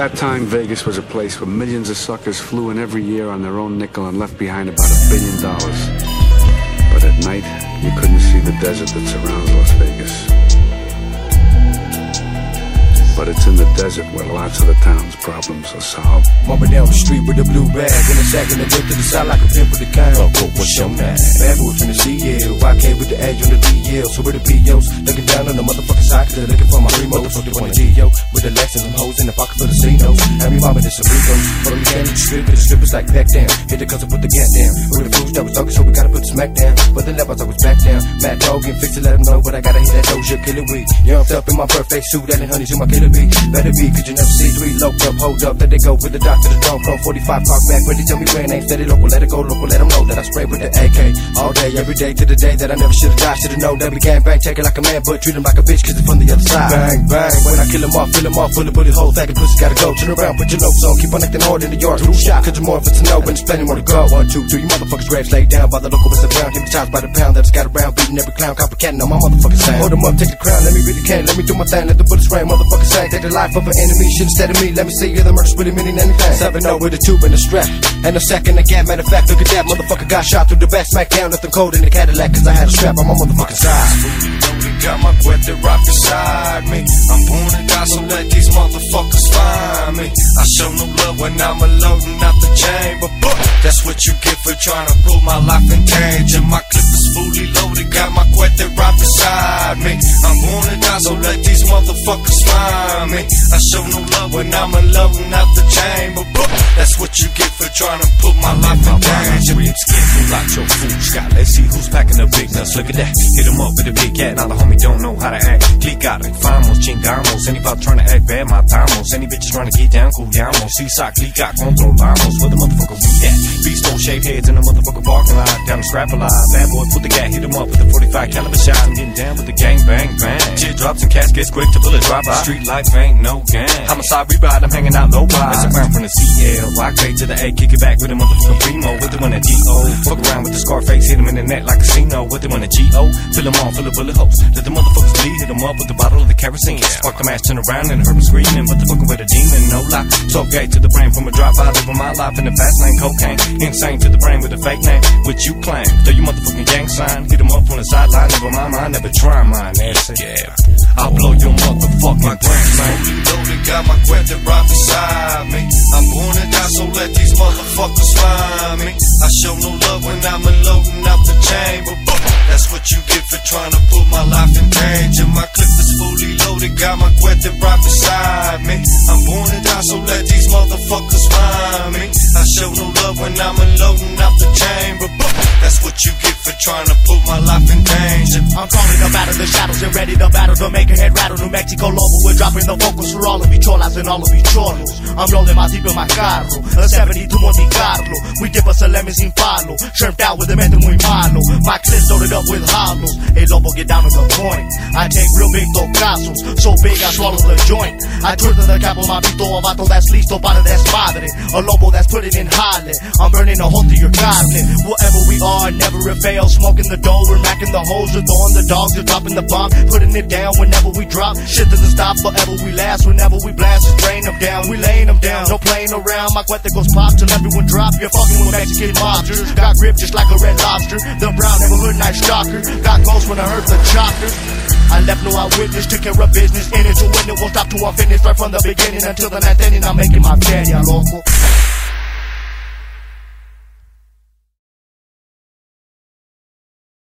that time, Vegas was a place where millions of suckers flew in every year on their own nickel and left behind about a billion dollars. But at night, you couldn't see the desert that surrounds Las Vegas. But it's in the desert where lots of the town's problems are solved. Bumping down the street with a blue bag and a sack and a whip to the side like a pimp with a cane. Oh, what's your name? Bad boy from the CL. YK with the edge on the DL. So with the POs, looking down on the motherfucking side, cause they're looking for my remote. So they want a with the Lex and some hoes in the pocket for the. And me mama did some Rico's. But we can't eat strip, the strippers like back down. Hit the I put the gap down. With the fools that was talking, so we gotta put the smack down. But the levels I was back down. Mad dog and fix it, let them know. But I gotta hit that Doja killer weed. I'm up in my perfect suit, that and honey to my killer bee. Better be Cause you never see three locked up, hold up, let they go with the doctor, the dome, from 45 park back, ready tell me when ain't steady local, let it go local, let them know that I spray with the AK all day, every day to the day that I never should've died, should've known that we can't bang, take it like a man, but treat him like a bitch, cause it's from the other side. Bang, bang, when I kill him off, fill him off, full of bullet holes, thinking pussy gotta go, turn around, put your notes on, keep on acting hard in the yard, two shot, cause the more it's to know, and there's plenty more to go. One, two, three, motherfuckers graves laid down by the local Mr. Brown, hypnotized by the pound that's got around, beating every clown, copycatting on my motherfucking sound. Hold up, take the crown, let me really can, let me do my thing, let the bullets rain, motherfuckers say, take the life of an enemy, shit instead of me, let me see you the murder's really meaning anything. 7 0 with a tube and a strap. And a second a gap, matter of fact, look at that motherfucker got shot through the back, smack down, nothing cold in the Cadillac, cause I had a strap on my motherfucking side. Got my cuete right beside me. I'm born to die, so let these motherfuckers find me. I show no love when I'm unloading out the chamber. But that's what you get for trying to put my life in danger. My clip is fully loaded, got my cuete right beside me. I'm born to die, so let these motherfuckers find me. I show no love when I'm unloading out the chamber. That's what you get for trying to put my life in danger. Skin fool out your fool Scott. Let's see who's packing the big nuts. Look at that. Hit him up with a big cat. Now the homie don't know how to act. Clicare, famos, chingamos. Anybody trying to act bad, my matamos. Any bitches trying to get down, cool culiamos. Seaside, clica, controlamos. Where the motherfucker we at? Beast don't shave heads in the motherfucker parking lot. Down the scrap a lot. Bad boy, put the gat, hit him up with the 45 caliber shot. I'm getting down with the gang bang bang. Shit drops and caskets quick to bullet drop by. Street life ain't no game. Homicide ride, I'm hanging out low by. That's a round from the CL. Fade to the A, kick it back with a motherfucker primo. With the one at DO. Fuck around with the Scarface, hit him in the neck like a casino. With the one at GO. Fill him on, fill the bullet holes. Let the motherfuckers bleed, hit him up with the bottle of the kerosene. Spark the match, turn around and heard him screaming. But the fucking with a demon, no lie. Talk gay to the brain from a drop by. Living my life in the fast lane, cocaine. Insane to the brain with a fake name. Which you claim. Throw you motherfucking gang sign. Hit him up on the sideline. Never mind mine, never try mine. That's it. Yeah. I'll blow your motherfucking brains, man. loaded, got my cuete right beside me. I'm born to die, so let these motherfuckers find me. I show no love when I'm unloading out the chamber. That's what you get for trying to put my life in danger. My clip is fully loaded, got my cuete right beside me. I'm born to die, so let these motherfuckers find me. I show no love when I'm unloading out the chamber. That's what you get for trying to put I'm calling up of the shadows and ready to battle to make a head rattle. New Mexico Lobo, we're dropping the vocals for all of you cholas and all of you cholos. I'm rolling my deep in my carro, a 72 Monte Carlo. We give us a lemon sin palo, shrimped out with a mente muy malo. My clips loaded up with hollows. Hey Lobo, get down to the point. I take real big tocazos, so big I swallow the joint. I to the capo, my pito, a vato that's listo para desmadre. A Lobo that's putting in jale. I'm burning a hole through your carne. Whatever we are, never fail. Smoking the dough, we're macking the holes, we're throwing the dogs, we're dropping the bomb, putting it down whenever we drop. Shit doesn't stop forever, we last. Whenever we blast, just rain them down. We laying them down, no playing around. My cuete goes pop till everyone drop. You're fucking with Mexican mobsters. Got grip just like a red lobster. The brown neighborhood night stalker. Got ghosts when I heard the chopper. I left no eyewitness, took care of business in it to win it. Won't stop till I finish right from the beginning until the ninth inning. I'm making my feria, loco.